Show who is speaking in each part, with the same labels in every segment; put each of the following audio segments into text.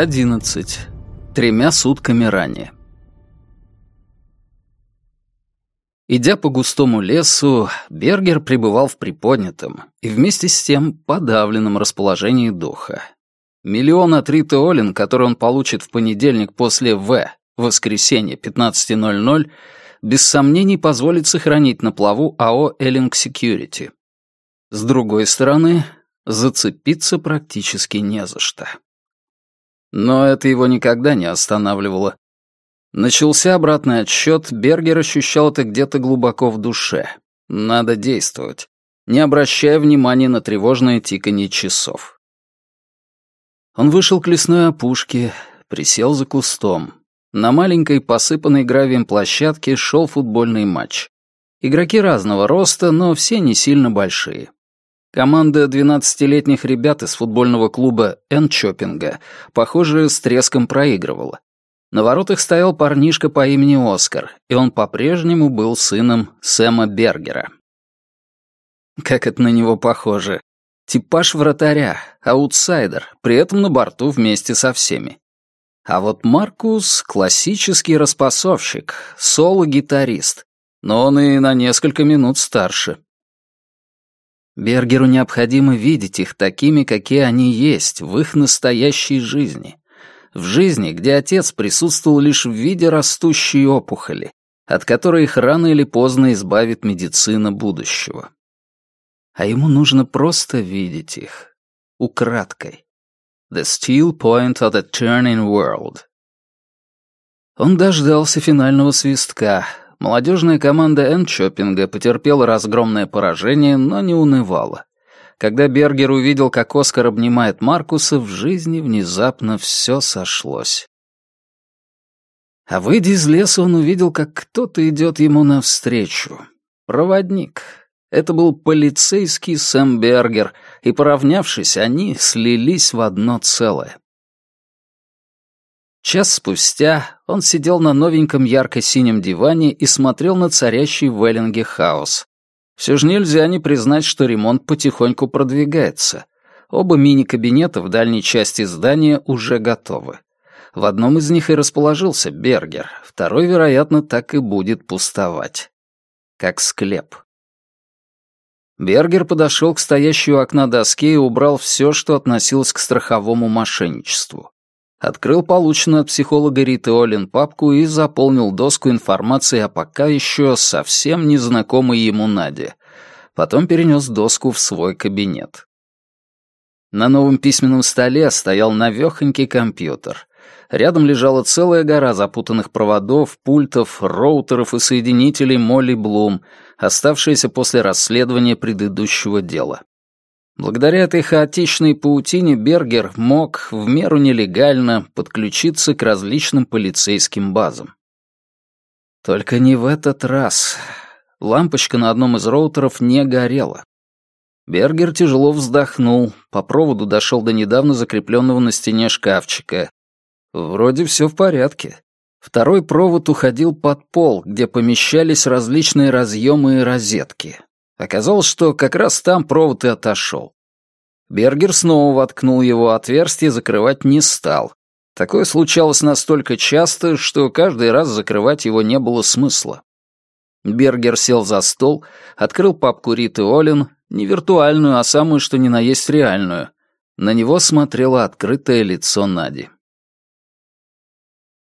Speaker 1: 11. Тремя сутками ранее. Идя по густому лесу, Бергер пребывал в приподнятом и вместе с тем подавленном расположении духа. Миллион от Риты Олин, который он получит в понедельник после В, воскресенье, 15.00, без сомнений позволит сохранить на плаву АО «Эллинг Security. С другой стороны, зацепиться практически не за что. Но это его никогда не останавливало. Начался обратный отсчет, Бергер ощущал это где-то глубоко в душе. Надо действовать, не обращая внимания на тревожное тиканье часов. Он вышел к лесной опушке, присел за кустом. На маленькой, посыпанной гравием площадке шел футбольный матч. Игроки разного роста, но все не сильно большие. Команда 12-летних ребят из футбольного клуба Энчопинга, похоже, с треском проигрывала. На воротах стоял парнишка по имени Оскар, и он по-прежнему был сыном Сэма Бергера. Как это на него похоже. Типаж вратаря, аутсайдер, при этом на борту вместе со всеми. А вот Маркус — классический распасовщик, соло-гитарист, но он и на несколько минут старше. Бергеру необходимо видеть их такими, какие они есть, в их настоящей жизни. В жизни, где отец присутствовал лишь в виде растущей опухоли, от которой их рано или поздно избавит медицина будущего. А ему нужно просто видеть их. Украдкой. The steel point of the turning world. Он дождался финального свистка, Молодежная команда Энчопинга потерпела разгромное поражение, но не унывала. Когда Бергер увидел, как Оскар обнимает Маркуса, в жизни внезапно все сошлось. А выйдя из леса, он увидел, как кто-то идет ему навстречу. Проводник. Это был полицейский Сэм Бергер, и, поравнявшись, они слились в одно целое. Час спустя он сидел на новеньком ярко-синем диване и смотрел на царящий в Эллинге хаос. Все же нельзя не признать, что ремонт потихоньку продвигается. Оба мини-кабинета в дальней части здания уже готовы. В одном из них и расположился Бергер, второй, вероятно, так и будет пустовать. Как склеп. Бергер подошел к стоящей у окна доске и убрал все, что относилось к страховому мошенничеству открыл полученную от психолога Риты Олин папку и заполнил доску информацией о пока еще совсем незнакомой ему Наде. Потом перенес доску в свой кабинет. На новом письменном столе стоял навехонький компьютер. Рядом лежала целая гора запутанных проводов, пультов, роутеров и соединителей Молли Блум, оставшиеся после расследования предыдущего дела. Благодаря этой хаотичной паутине Бергер мог, в меру нелегально, подключиться к различным полицейским базам. Только не в этот раз. Лампочка на одном из роутеров не горела. Бергер тяжело вздохнул, по проводу дошел до недавно закрепленного на стене шкафчика. Вроде все в порядке. Второй провод уходил под пол, где помещались различные разъемы и розетки. Оказалось, что как раз там провод и отошел. Бергер снова воткнул его отверстие, закрывать не стал. Такое случалось настолько часто, что каждый раз закрывать его не было смысла. Бергер сел за стол, открыл папку Риты Олин, не виртуальную, а самую что ни на есть реальную. На него смотрело открытое лицо Нади.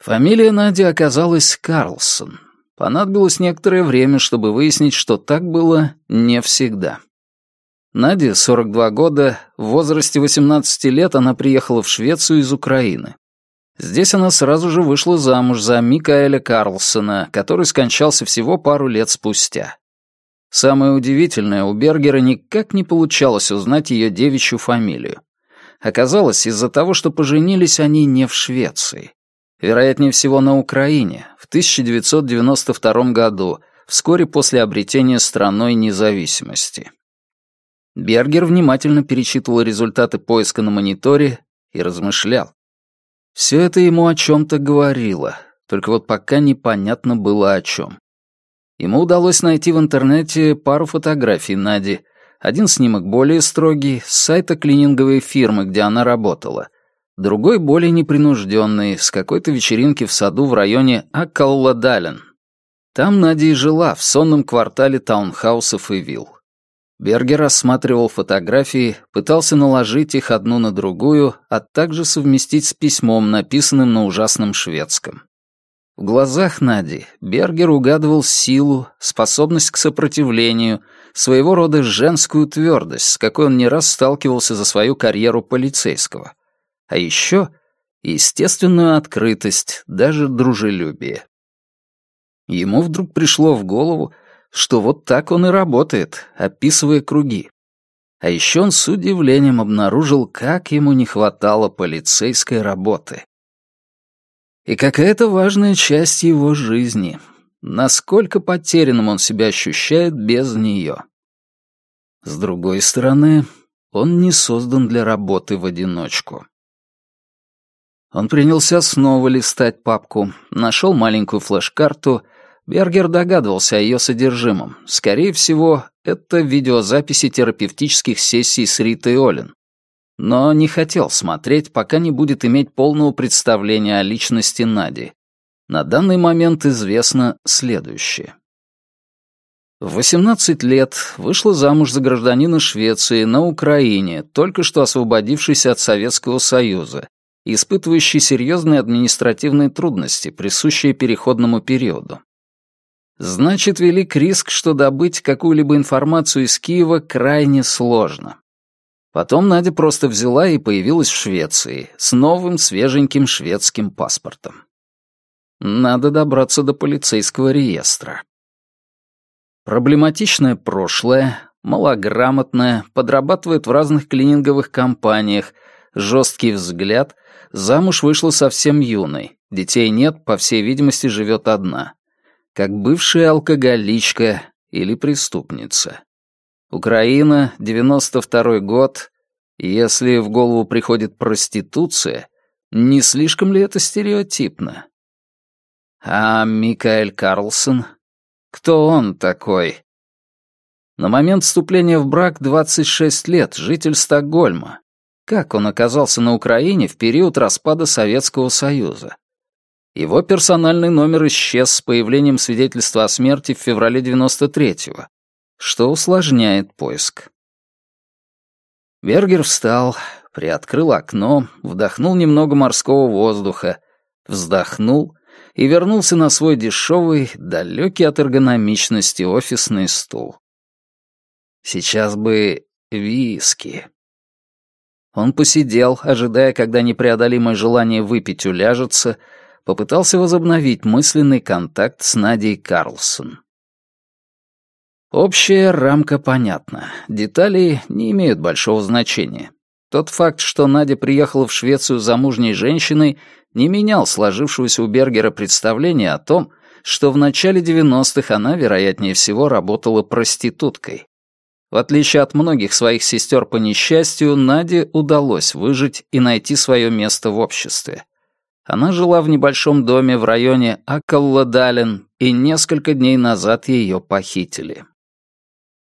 Speaker 1: Фамилия Нади оказалась Карлсон. Понадобилось некоторое время, чтобы выяснить, что так было не всегда. Наде 42 года, в возрасте 18 лет она приехала в Швецию из Украины. Здесь она сразу же вышла замуж за Микаэля Карлсона, который скончался всего пару лет спустя. Самое удивительное, у Бергера никак не получалось узнать ее девичью фамилию. Оказалось, из-за того, что поженились они не в Швеции. Вероятнее всего, на Украине, в 1992 году, вскоре после обретения страной независимости. Бергер внимательно перечитывал результаты поиска на мониторе и размышлял. Все это ему о чем-то говорило, только вот пока непонятно было о чем. Ему удалось найти в интернете пару фотографий Нади. Один снимок более строгий, с сайта клининговой фирмы, где она работала. Другой более непринужденный, с какой-то вечеринки в саду в районе Аккалладален. Там Надя и жила, в сонном квартале таунхаусов и вилл. Бергер рассматривал фотографии, пытался наложить их одну на другую, а также совместить с письмом, написанным на ужасном шведском. В глазах Нади Бергер угадывал силу, способность к сопротивлению, своего рода женскую твердость, с какой он не раз сталкивался за свою карьеру полицейского. А еще естественную открытость, даже дружелюбие. Ему вдруг пришло в голову, что вот так он и работает, описывая круги. А еще он с удивлением обнаружил, как ему не хватало полицейской работы. И какая-то важная часть его жизни. Насколько потерянным он себя ощущает без нее. С другой стороны, он не создан для работы в одиночку. Он принялся снова листать папку, нашел маленькую флеш-карту — Бергер догадывался о ее содержимом. Скорее всего, это видеозаписи терапевтических сессий с Ритой Олин. Но не хотел смотреть, пока не будет иметь полного представления о личности Нади. На данный момент известно следующее. В 18 лет вышла замуж за гражданина Швеции на Украине, только что освободившийся от Советского Союза, испытывающий серьезные административные трудности, присущие переходному периоду. Значит, велик риск, что добыть какую-либо информацию из Киева крайне сложно. Потом Надя просто взяла и появилась в Швеции с новым свеженьким шведским паспортом. Надо добраться до полицейского реестра. Проблематичное прошлое, малограмотное, подрабатывает в разных клининговых компаниях, жесткий взгляд, замуж вышла совсем юной, детей нет, по всей видимости, живет одна как бывшая алкоголичка или преступница. Украина, 92 год. Если в голову приходит проституция, не слишком ли это стереотипно? А Микаэль Карлсон? Кто он такой? На момент вступления в брак 26 лет, житель Стокгольма. Как он оказался на Украине в период распада Советского Союза? Его персональный номер исчез с появлением свидетельства о смерти в феврале 93-го, что усложняет поиск. Бергер встал, приоткрыл окно, вдохнул немного морского воздуха, вздохнул и вернулся на свой дешевый, далекий от эргономичности офисный стул. Сейчас бы виски. Он посидел, ожидая, когда непреодолимое желание выпить уляжется, попытался возобновить мысленный контакт с Надей Карлсон. Общая рамка понятна, детали не имеют большого значения. Тот факт, что Надя приехала в Швецию замужней женщиной, не менял сложившегося у Бергера представления о том, что в начале 90-х она, вероятнее всего, работала проституткой. В отличие от многих своих сестер по несчастью, Наде удалось выжить и найти свое место в обществе. Она жила в небольшом доме в районе Акалладален, и несколько дней назад ее похитили.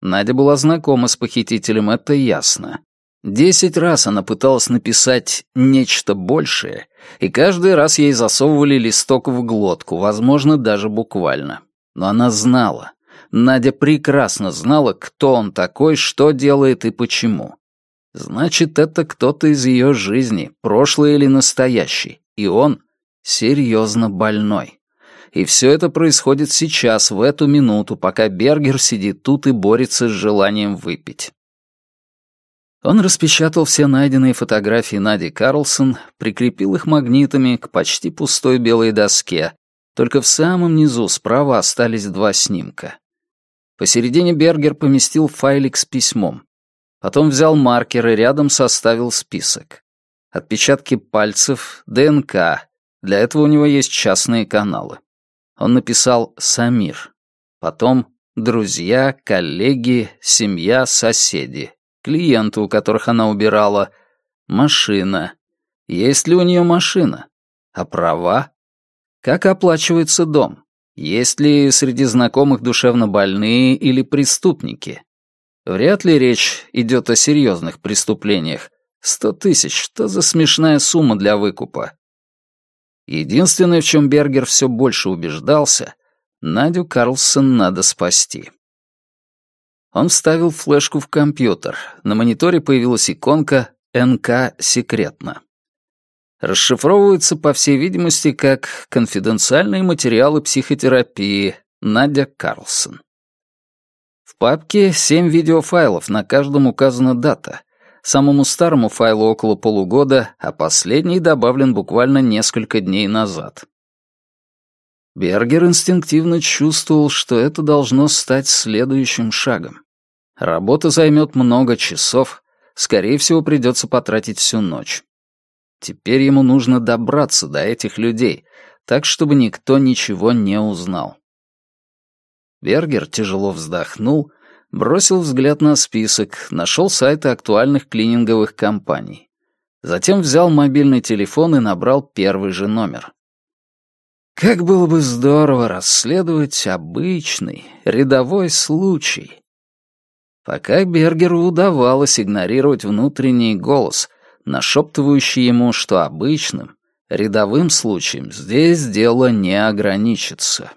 Speaker 1: Надя была знакома с похитителем, это ясно. Десять раз она пыталась написать нечто большее, и каждый раз ей засовывали листок в глотку, возможно, даже буквально. Но она знала. Надя прекрасно знала, кто он такой, что делает и почему. Значит, это кто-то из ее жизни, прошлый или настоящий, и он серьезно больной. И все это происходит сейчас, в эту минуту, пока Бергер сидит тут и борется с желанием выпить. Он распечатал все найденные фотографии Нади Карлсон, прикрепил их магнитами к почти пустой белой доске, только в самом низу справа остались два снимка. Посередине Бергер поместил файлик с письмом. Потом взял маркер и рядом составил список отпечатки пальцев, ДНК. Для этого у него есть частные каналы. Он написал «Самир». Потом «Друзья», «Коллеги», «Семья», «Соседи», «Клиенты, у которых она убирала», «Машина». Есть ли у нее машина? А права? Как оплачивается дом? Есть ли среди знакомых душевно больные или преступники? Вряд ли речь идет о серьезных преступлениях, Сто тысяч, что за смешная сумма для выкупа? Единственное, в чем Бергер все больше убеждался, Надю Карлсон надо спасти. Он вставил флешку в компьютер. На мониторе появилась иконка «НК секретно». Расшифровывается, по всей видимости, как «Конфиденциальные материалы психотерапии. Надя Карлсон». В папке семь видеофайлов, на каждом указана дата. Самому старому файлу около полугода, а последний добавлен буквально несколько дней назад. Бергер инстинктивно чувствовал, что это должно стать следующим шагом. Работа займет много часов, скорее всего, придется потратить всю ночь. Теперь ему нужно добраться до этих людей, так, чтобы никто ничего не узнал. Бергер тяжело вздохнул, бросил взгляд на список, нашел сайты актуальных клининговых компаний. Затем взял мобильный телефон и набрал первый же номер. Как было бы здорово расследовать обычный, рядовой случай. Пока Бергеру удавалось игнорировать внутренний голос, нашептывающий ему, что обычным, рядовым случаем здесь дело не ограничится.